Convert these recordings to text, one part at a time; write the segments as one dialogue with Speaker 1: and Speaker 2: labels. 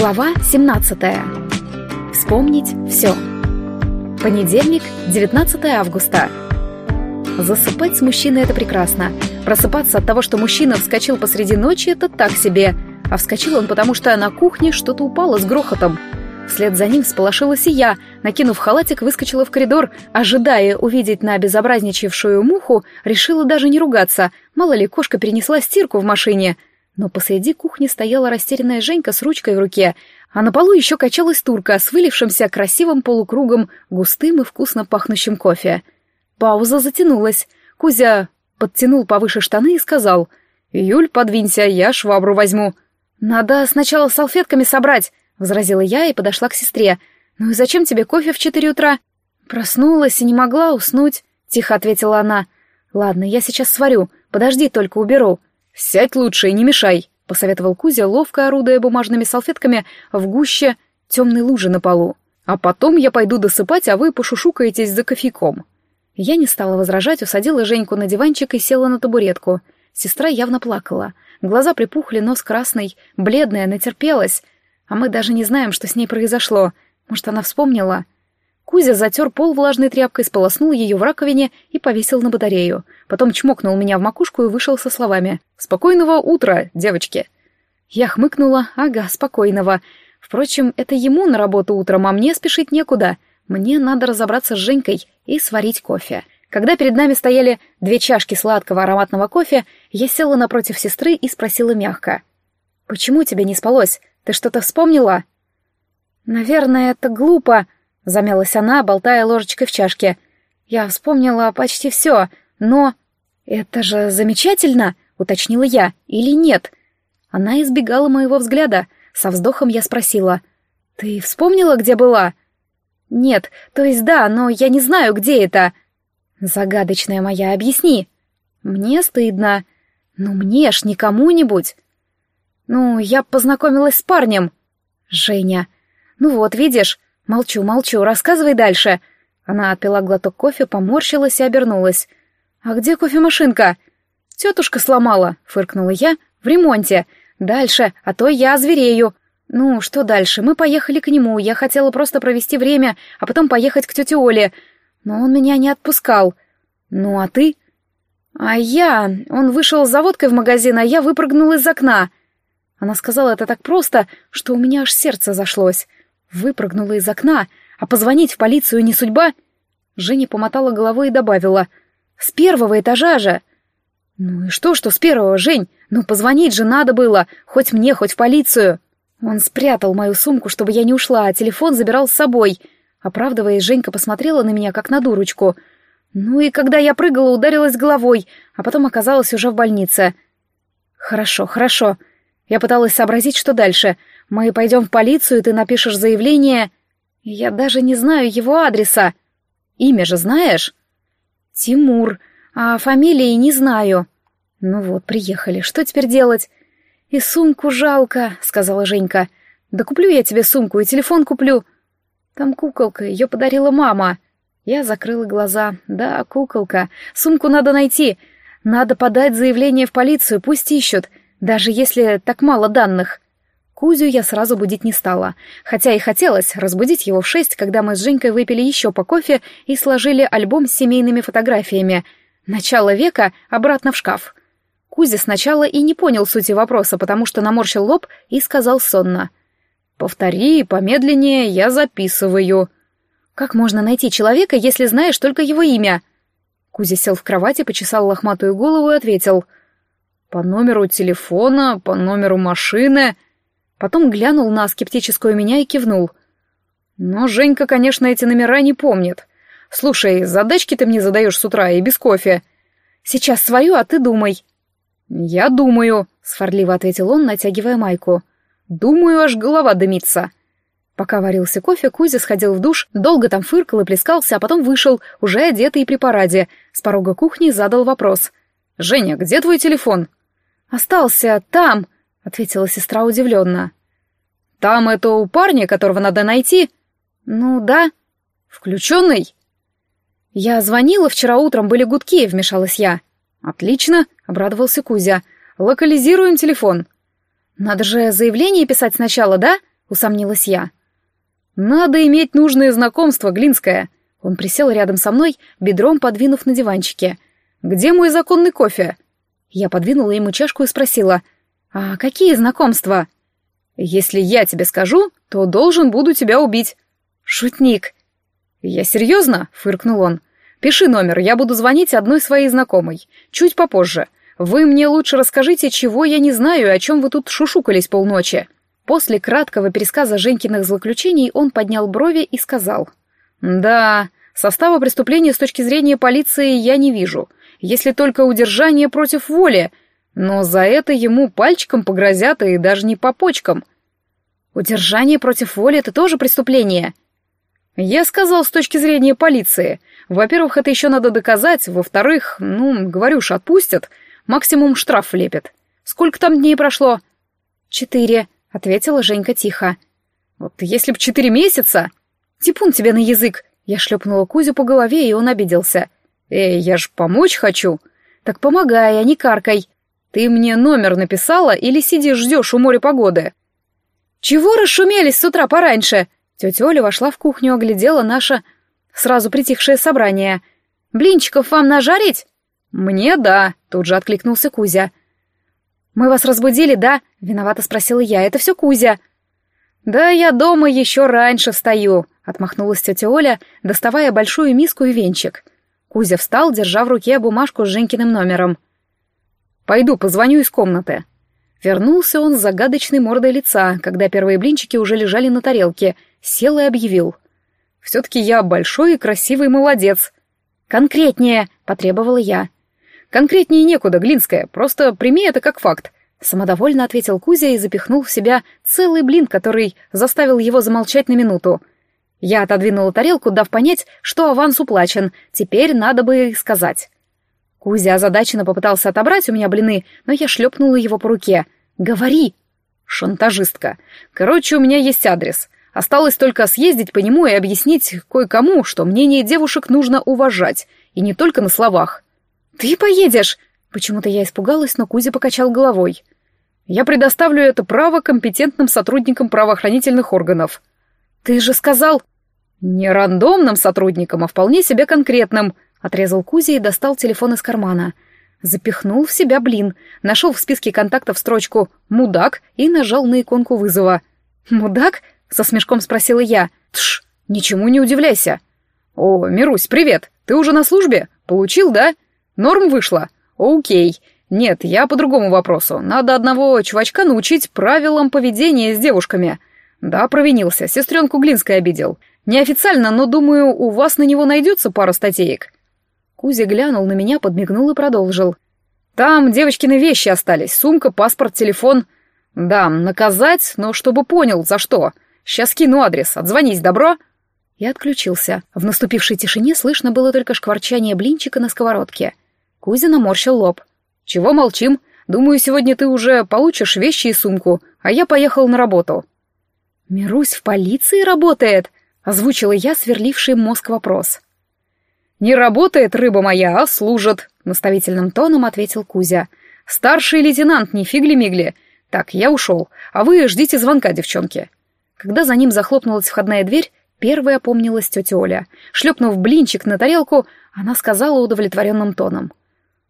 Speaker 1: Глава 17. Вспомнить все. Понедельник, 19 августа. Засыпать с мужчиной это прекрасно. Просыпаться от того, что мужчина вскочил посреди ночи, это так себе. А вскочил он потому, что на кухне что-то упало с грохотом. Вслед за ним всполошилась и я, накинув халатик, выскочила в коридор, ожидая увидеть на обезобразничавшую муху, решила даже не ругаться, мало ли кошка перенесла стирку в машине — но посреди кухни стояла растерянная Женька с ручкой в руке, а на полу еще качалась турка с вылившимся красивым полукругом густым и вкусно пахнущим кофе. Пауза затянулась. Кузя подтянул повыше штаны и сказал, «Юль, подвинься, я швабру возьму». «Надо сначала салфетками собрать», — возразила я и подошла к сестре. «Ну и зачем тебе кофе в четыре утра?» «Проснулась и не могла уснуть», — тихо ответила она. «Ладно, я сейчас сварю, подожди, только уберу». «Сядь лучше и не мешай», — посоветовал Кузя, ловко орудуя бумажными салфетками в гуще темной лужи на полу. «А потом я пойду досыпать, а вы пошушукаетесь за кофейком». Я не стала возражать, усадила Женьку на диванчик и села на табуретку. Сестра явно плакала. Глаза припухли, нос красный, бледная, натерпелась. А мы даже не знаем, что с ней произошло. Может, она вспомнила? Кузя затер пол влажной тряпкой, сполоснул ее в раковине и повесил на батарею. Потом чмокнул меня в макушку и вышел со словами «Спокойного утра, девочки!» Я хмыкнула, ага, спокойного. Впрочем, это ему на работу утром, а мне спешить некуда. Мне надо разобраться с Женькой и сварить кофе. Когда перед нами стояли две чашки сладкого ароматного кофе, я села напротив сестры и спросила мягко. «Почему тебе не спалось? Ты что-то вспомнила?» «Наверное, это глупо», — замялась она, болтая ложечкой в чашке. «Я вспомнила почти все, но...» «Это же замечательно!» — уточнила я. «Или нет?» Она избегала моего взгляда. Со вздохом я спросила. «Ты вспомнила, где была?» «Нет, то есть да, но я не знаю, где это». «Загадочная моя, объясни». «Мне стыдно». «Ну мне ж не кому-нибудь». «Ну, я познакомилась с парнем». «Женя». «Ну вот, видишь, «Молчу, молчу, рассказывай дальше». Она отпила глоток кофе, поморщилась и обернулась. «А где кофемашинка?» «Тетушка сломала», — фыркнула я, — «в ремонте. Дальше, а то я зверею». «Ну, что дальше? Мы поехали к нему. Я хотела просто провести время, а потом поехать к тете Оле. Но он меня не отпускал. Ну, а ты?» «А я... Он вышел с заводкой в магазин, а я выпрыгнула из окна». Она сказала это так просто, что у меня аж сердце зашлось. Выпрыгнула из окна, а позвонить в полицию не судьба? Женя помотала головой и добавила. «С первого этажа же!» «Ну и что, что с первого, Жень? Ну позвонить же надо было, хоть мне, хоть в полицию!» Он спрятал мою сумку, чтобы я не ушла, а телефон забирал с собой. Оправдываясь, Женька посмотрела на меня, как на дурочку. Ну и когда я прыгала, ударилась головой, а потом оказалась уже в больнице. «Хорошо, хорошо». Я пыталась сообразить, что дальше — мы пойдем в полицию, и ты напишешь заявление. Я даже не знаю его адреса. Имя же знаешь? Тимур. А фамилии не знаю. Ну вот, приехали. Что теперь делать? И сумку жалко, сказала Женька. Да куплю я тебе сумку и телефон куплю. Там куколка, ее подарила мама. Я закрыла глаза. Да, куколка. Сумку надо найти. Надо подать заявление в полицию, пусть ищут, даже если так мало данных. Кузю я сразу будить не стала, хотя и хотелось разбудить его в шесть, когда мы с Женькой выпили еще по кофе и сложили альбом с семейными фотографиями. Начало века обратно в шкаф. Кузя сначала и не понял сути вопроса, потому что наморщил лоб и сказал сонно. «Повтори, помедленнее, я записываю». «Как можно найти человека, если знаешь только его имя?» Кузя сел в кровати, почесал лохматую голову и ответил. «По номеру телефона, по номеру машины...» Потом глянул на скептическую меня и кивнул. Но Женька, конечно, эти номера не помнит. Слушай, задачки ты мне задаешь с утра и без кофе. Сейчас свою, а ты думай. Я думаю, сварливо ответил он, натягивая майку. Думаю, аж голова дымится. Пока варился кофе, Кузя сходил в душ, долго там фыркал и плескался, а потом вышел, уже одетый и при параде. С порога кухни задал вопрос. «Женя, где твой телефон?» «Остался там», — ответила сестра удивленно. «Там это у парня, которого надо найти?» «Ну да». «Включенный?» «Я звонила вчера утром, были гудки», — вмешалась я. «Отлично», — обрадовался Кузя. «Локализируем телефон». «Надо же заявление писать сначала, да?» — усомнилась я. «Надо иметь нужное знакомство, Глинская». Он присел рядом со мной, бедром подвинув на диванчике. «Где мой законный кофе?» Я подвинула ему чашку и спросила. «А какие знакомства?» «Если я тебе скажу, то должен буду тебя убить». «Шутник». «Я серьезно?» — фыркнул он. «Пиши номер, я буду звонить одной своей знакомой. Чуть попозже. Вы мне лучше расскажите, чего я не знаю и о чем вы тут шушукались полночи». После краткого пересказа Женькиных злоключений он поднял брови и сказал. «Да, состава преступления с точки зрения полиции я не вижу, если только удержание против воли, но за это ему пальчиком погрозят и даже не по почкам». «Удержание против воли — это тоже преступление?» «Я сказал с точки зрения полиции. Во-первых, это еще надо доказать, во-вторых, ну, говорю ж, отпустят, максимум штраф влепят. Сколько там дней прошло?» «Четыре», — ответила Женька тихо. «Вот если б четыре месяца...» «Типун тебе на язык!» Я шлепнула Кузю по голове, и он обиделся. «Эй, я ж помочь хочу!» «Так помогай, а не каркай!» «Ты мне номер написала или сидишь ждешь у моря погоды?» «Чего расшумелись с утра пораньше?» Тетя Оля вошла в кухню, оглядела наше сразу притихшее собрание. «Блинчиков вам нажарить?» «Мне да», — тут же откликнулся Кузя. «Мы вас разбудили, да?» — виновато спросила я. «Это все Кузя». «Да я дома еще раньше встаю», — отмахнулась тетя Оля, доставая большую миску и венчик. Кузя встал, держа в руке бумажку с Женькиным номером. «Пойду, позвоню из комнаты». Вернулся он с загадочной мордой лица, когда первые блинчики уже лежали на тарелке, сел и объявил. «Все-таки я большой и красивый молодец». «Конкретнее», — потребовала я. «Конкретнее некуда, Глинская, просто прими это как факт», — самодовольно ответил Кузя и запихнул в себя целый блин, который заставил его замолчать на минуту. Я отодвинула тарелку, дав понять, что аванс уплачен, теперь надо бы сказать. Кузя озадаченно попытался отобрать у меня блины, но я шлепнула его по руке. «Говори!» «Шантажистка. Короче, у меня есть адрес. Осталось только съездить по нему и объяснить кое-кому, что мнение девушек нужно уважать, и не только на словах». «Ты поедешь?» Почему-то я испугалась, но Кузя покачал головой. «Я предоставлю это право компетентным сотрудникам правоохранительных органов». «Ты же сказал...» «Не рандомным сотрудникам, а вполне себе конкретным», — отрезал Кузя и достал телефон из кармана. Запихнул в себя блин, нашел в списке контактов строчку «Мудак» и нажал на иконку вызова. «Мудак?» — со смешком спросила я. «Тш, ничему не удивляйся». «О, Мирусь, привет! Ты уже на службе? Получил, да?» Норм вышла? Окей. Нет, я по другому вопросу. Надо одного чувачка научить правилам поведения с девушками. Да, провинился, сестренку Глинской обидел. Неофициально, но, думаю, у вас на него найдется пара статеек. Кузя глянул на меня, подмигнул и продолжил. Там девочкины вещи остались, сумка, паспорт, телефон. Да, наказать, но чтобы понял, за что. Сейчас кину адрес, отзвонись, добро?» И отключился. В наступившей тишине слышно было только шкварчание блинчика на сковородке. Кузя наморщил лоб. «Чего молчим? Думаю, сегодня ты уже получишь вещи и сумку, а я поехал на работу». «Мирусь в полиции работает?» — озвучила я сверливший мозг вопрос. «Не работает, рыба моя, а служит», — наставительным тоном ответил Кузя. «Старший лейтенант, не фигли-мигли. Так, я ушел, а вы ждите звонка, девчонки». Когда за ним захлопнулась входная дверь, первая опомнилась тетя Оля. Шлепнув блинчик на тарелку, она сказала удовлетворенным тоном.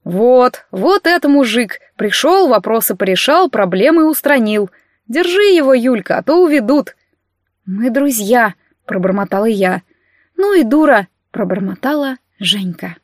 Speaker 1: «Вот, вот это мужик! Пришел, вопросы порешал, проблемы устранил. Держи его, Юлька, а то уведут». «Мы друзья», — пробормотала я. «Ну и дура», — пробормотала Женька.